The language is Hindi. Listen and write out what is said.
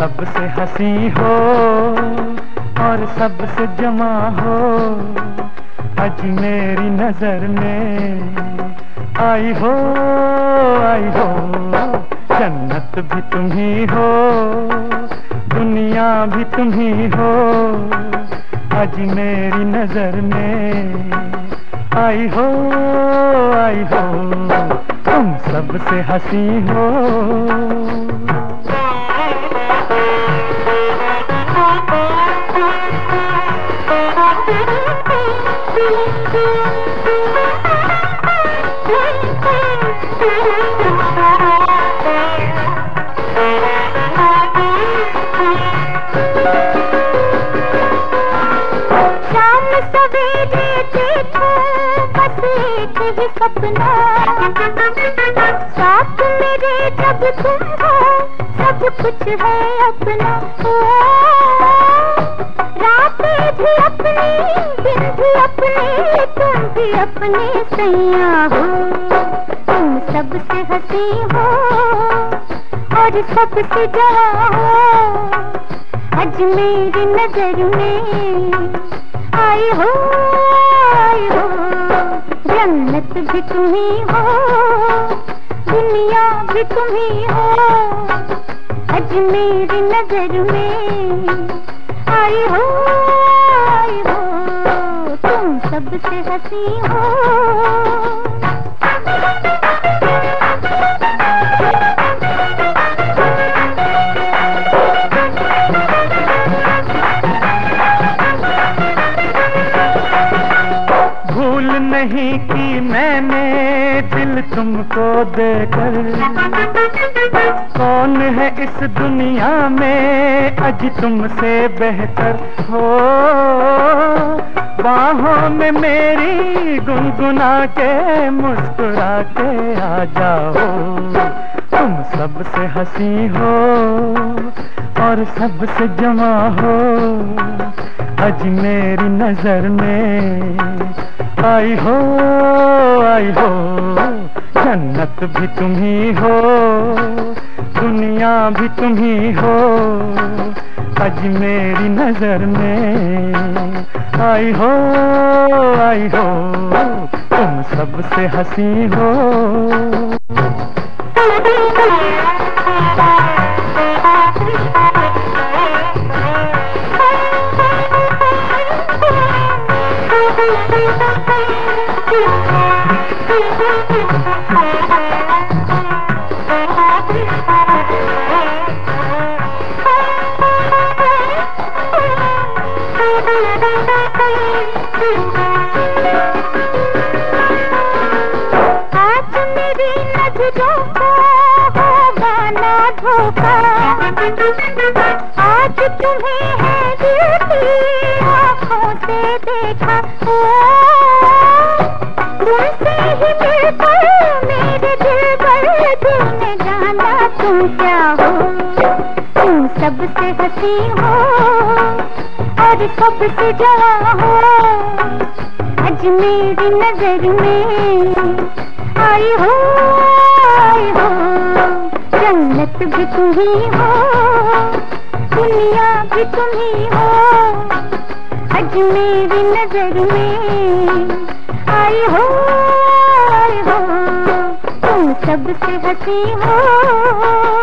हँसी हो और सबसे जमा हो। आज मेरी नज़र में आई हो आई हो। जन्नत भी तुम ही दुनिया भी तुम ही हो। आज मेरी नज़र में आई हो आई हो। तुम सबसे हँसी हो। एक सपना। साथ मेरे जब तुम हो, सब कुछ है अपना। रातें भी अपनी, दिन भी अपने, तुम भी अपने सैया हो। तुम सबसे हँसी हो, और सबसे जवा हो आज मेरी नज़र में आई हो आई हो जन्नत भी तुम्ही हो, दुनिया भी तुम्ही हो। आज मेरी नज़र में आई हो आई हो, तुम सबसे हसी हो। नहीं की मैंने दिल तुमको देकर। कौन है इस दुनिया में अज तुमसे बेहतर? हो, बाहों में मेरी गुनगुना के मुस्कुरा के आ जाओ। तुम सबसे हँसी हो और सबसे जमा हो। अज मेरी नज़र में आई हो आई हो, जन्नत भी तुम्ही हो दुनिया भी तुम ही हो आज मेरी नज़र में आई हो आई हो, तुम सबसे हँसी हो। तुम्हें है दिल की आँखों से देखा ओ, तुमसे ही मिलकर मेरे दिल पर दिल ने जाना तुम क्या हो तुम सबसे हँसी हो और सबसे जवा हो आज मेरी नज़र में आई हो आई हो जन्नत भी तुम्ही हो दुनिया भी तुम ही हो। अज मेरी नज़र में आई हो आई हो। तुम सबसे हसी हो।